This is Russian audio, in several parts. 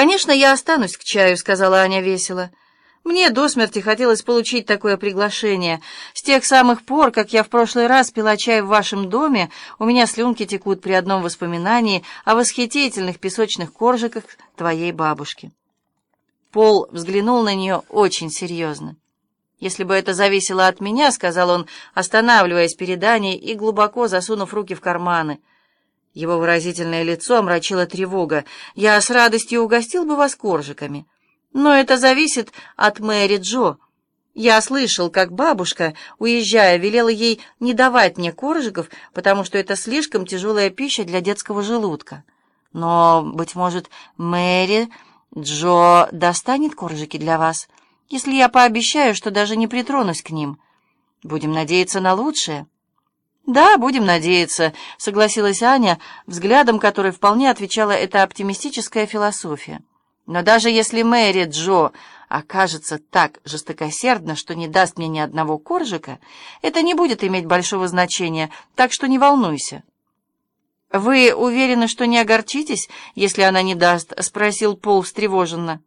«Конечно, я останусь к чаю», — сказала Аня весело. «Мне до смерти хотелось получить такое приглашение. С тех самых пор, как я в прошлый раз пила чай в вашем доме, у меня слюнки текут при одном воспоминании о восхитительных песочных коржиках твоей бабушки». Пол взглянул на нее очень серьезно. «Если бы это зависело от меня», — сказал он, останавливаясь перед Аней и глубоко засунув руки в карманы, — его выразительное лицо омрачила тревога. «Я с радостью угостил бы вас коржиками. Но это зависит от Мэри Джо. Я слышал, как бабушка, уезжая, велела ей не давать мне коржиков, потому что это слишком тяжелая пища для детского желудка. Но, быть может, Мэри Джо достанет коржики для вас, если я пообещаю, что даже не притронусь к ним. Будем надеяться на лучшее». «Да, будем надеяться», — согласилась Аня, взглядом которой вполне отвечала эта оптимистическая философия. «Но даже если Мэри Джо окажется так жестокосердно, что не даст мне ни одного коржика, это не будет иметь большого значения, так что не волнуйся». «Вы уверены, что не огорчитесь, если она не даст?» — спросил Пол встревоженно.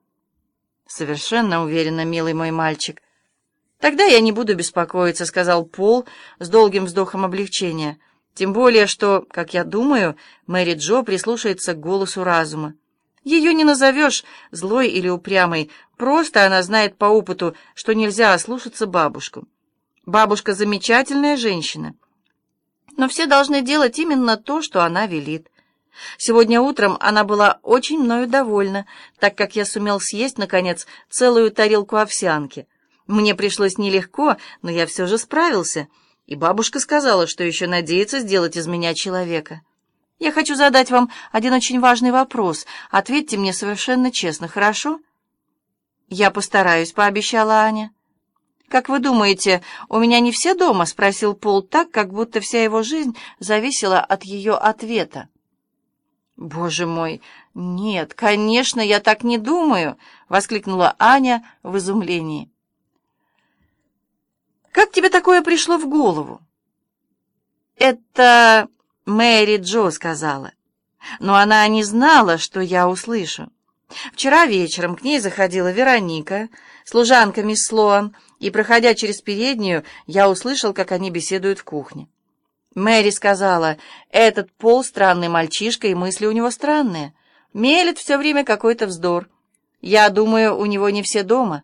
«Совершенно уверена, милый мой мальчик». «Тогда я не буду беспокоиться», — сказал Пол с долгим вздохом облегчения. «Тем более, что, как я думаю, Мэри Джо прислушается к голосу разума. Ее не назовешь злой или упрямой, просто она знает по опыту, что нельзя ослушаться бабушку. Бабушка замечательная женщина, но все должны делать именно то, что она велит. Сегодня утром она была очень мною довольна, так как я сумел съесть, наконец, целую тарелку овсянки». Мне пришлось нелегко, но я все же справился, и бабушка сказала, что еще надеется сделать из меня человека. Я хочу задать вам один очень важный вопрос. Ответьте мне совершенно честно, хорошо? Я постараюсь, пообещала Аня. «Как вы думаете, у меня не все дома?» — спросил Пол так, как будто вся его жизнь зависела от ее ответа. «Боже мой, нет, конечно, я так не думаю!» — воскликнула Аня в изумлении. Как тебе такое пришло в голову?» «Это Мэри Джо сказала. Но она не знала, что я услышу. Вчера вечером к ней заходила Вероника, служанка мисс Слоан, и, проходя через переднюю, я услышал, как они беседуют в кухне. Мэри сказала, «Этот Пол странный мальчишка, и мысли у него странные. Мелет все время какой-то вздор. Я думаю, у него не все дома».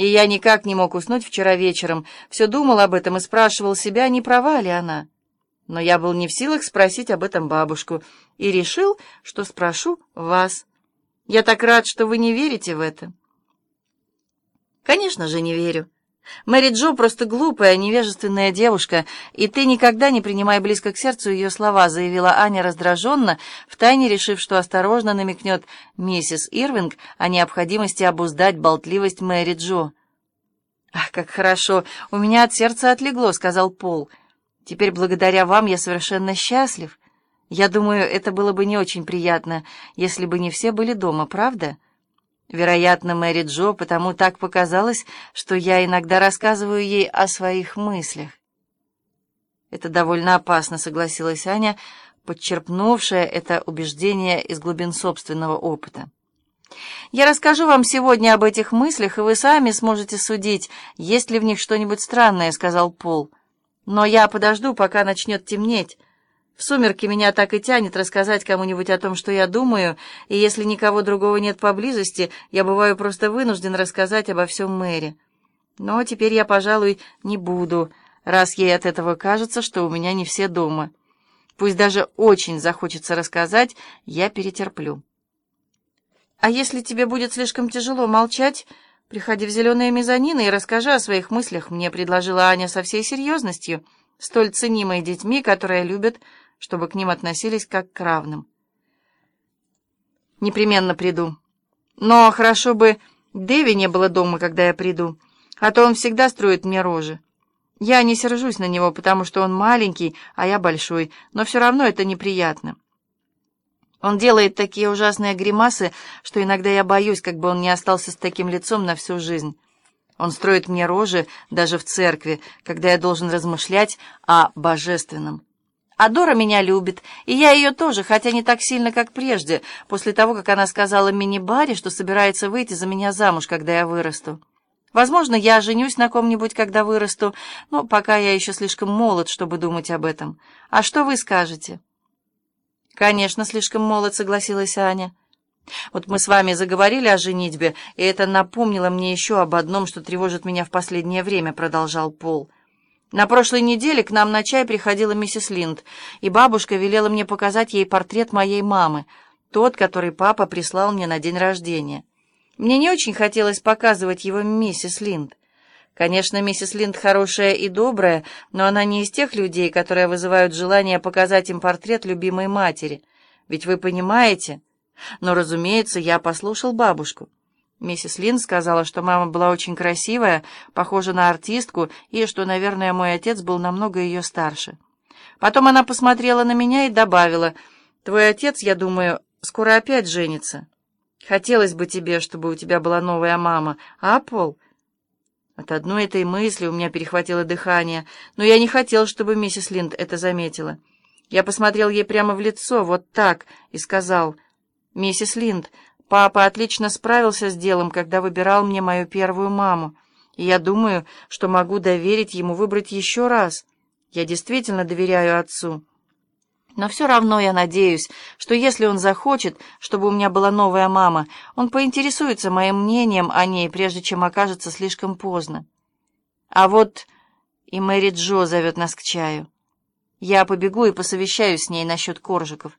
И я никак не мог уснуть вчера вечером, все думал об этом и спрашивал себя, не права ли она. Но я был не в силах спросить об этом бабушку и решил, что спрошу вас. Я так рад, что вы не верите в это. Конечно же, не верю. Мэри Джо просто глупая, невежественная девушка, и ты никогда не принимай близко к сердцу ее слова, заявила Аня раздраженно, втайне решив, что осторожно намекнет миссис Ирвинг о необходимости обуздать болтливость Мэри Джо. «Ах, как хорошо! У меня от сердца отлегло», — сказал Пол. «Теперь благодаря вам я совершенно счастлив. Я думаю, это было бы не очень приятно, если бы не все были дома, правда?» Вероятно, Мэри Джо потому так показалось, что я иногда рассказываю ей о своих мыслях. Это довольно опасно, согласилась Аня, подчерпнувшая это убеждение из глубин собственного опыта. Я расскажу вам сегодня об этих мыслях, и вы сами сможете судить, есть ли в них что-нибудь странное, сказал Пол. Но я подожду, пока начнет темнеть. В сумерки меня так и тянет рассказать кому-нибудь о том, что я думаю, и если никого другого нет поблизости, я бываю просто вынужден рассказать обо всем Мэри. Но теперь я, пожалуй, не буду, раз ей от этого кажется, что у меня не все дома. Пусть даже очень захочется рассказать, я перетерплю. А если тебе будет слишком тяжело молчать, приходи в зеленые мезонины и расскажи о своих мыслях, мне предложила Аня со всей серьезностью, столь ценимой детьми, которые любят чтобы к ним относились как к равным. Непременно приду. Но хорошо бы Дэви не было дома, когда я приду, а то он всегда строит мне рожи. Я не сержусь на него, потому что он маленький, а я большой, но все равно это неприятно. Он делает такие ужасные гримасы, что иногда я боюсь, как бы он не остался с таким лицом на всю жизнь. Он строит мне рожи даже в церкви, когда я должен размышлять о божественном. А Дора меня любит, и я ее тоже, хотя не так сильно, как прежде, после того, как она сказала мини-баре, что собирается выйти за меня замуж, когда я вырасту. Возможно, я женюсь на ком-нибудь, когда вырасту, но пока я еще слишком молод, чтобы думать об этом. А что вы скажете?» «Конечно, слишком молод», — согласилась Аня. «Вот мы с вами заговорили о женитьбе, и это напомнило мне еще об одном, что тревожит меня в последнее время», — продолжал Пол. На прошлой неделе к нам на чай приходила миссис Линд, и бабушка велела мне показать ей портрет моей мамы, тот, который папа прислал мне на день рождения. Мне не очень хотелось показывать его миссис Линд. Конечно, миссис Линд хорошая и добрая, но она не из тех людей, которые вызывают желание показать им портрет любимой матери. Ведь вы понимаете? Но, разумеется, я послушал бабушку. Миссис Лин сказала, что мама была очень красивая, похожа на артистку, и что, наверное, мой отец был намного ее старше. Потом она посмотрела на меня и добавила, «Твой отец, я думаю, скоро опять женится. Хотелось бы тебе, чтобы у тебя была новая мама, а, Пол?» От одной этой мысли у меня перехватило дыхание, но я не хотел, чтобы миссис Линд это заметила. Я посмотрел ей прямо в лицо, вот так, и сказал, «Миссис Линд, Папа отлично справился с делом, когда выбирал мне мою первую маму, и я думаю, что могу доверить ему выбрать еще раз. Я действительно доверяю отцу. Но все равно я надеюсь, что если он захочет, чтобы у меня была новая мама, он поинтересуется моим мнением о ней, прежде чем окажется слишком поздно. А вот и Мэри Джо зовет нас к чаю. Я побегу и посовещаюсь с ней насчет коржиков.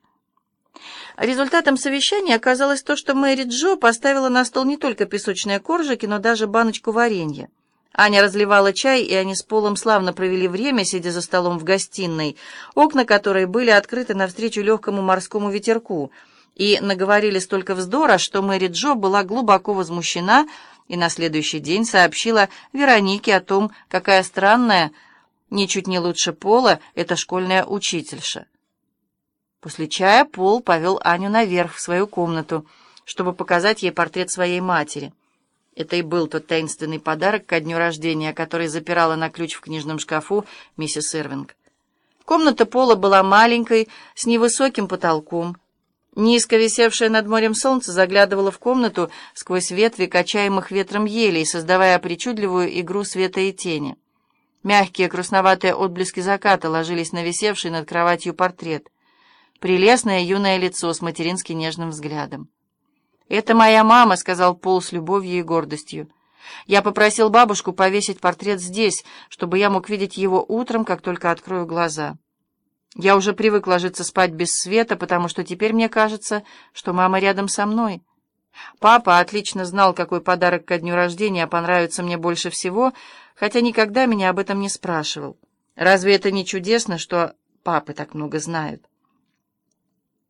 Результатом совещания оказалось то, что Мэри Джо поставила на стол не только песочные коржики, но даже баночку варенья. Аня разливала чай, и они с Полом славно провели время, сидя за столом в гостиной, окна которой были открыты навстречу легкому морскому ветерку, и наговорили столько вздора, что Мэри Джо была глубоко возмущена и на следующий день сообщила Веронике о том, какая странная, ничуть не лучше Пола, эта школьная учительша. После чая Пол повел Аню наверх в свою комнату, чтобы показать ей портрет своей матери. Это и был тот таинственный подарок ко дню рождения, который запирала на ключ в книжном шкафу миссис Ирвинг. Комната Пола была маленькой, с невысоким потолком. Низко висевшее над морем солнце заглядывало в комнату сквозь ветви качаемых ветром елей, создавая причудливую игру света и тени. Мягкие красноватые отблески заката ложились на висевший над кроватью портрет — прелестное юное лицо с матерински нежным взглядом. «Это моя мама», — сказал Пол с любовью и гордостью. «Я попросил бабушку повесить портрет здесь, чтобы я мог видеть его утром, как только открою глаза. Я уже привык ложиться спать без света, потому что теперь мне кажется, что мама рядом со мной. Папа отлично знал, какой подарок ко дню рождения понравится мне больше всего, хотя никогда меня об этом не спрашивал. Разве это не чудесно, что папы так много знают?»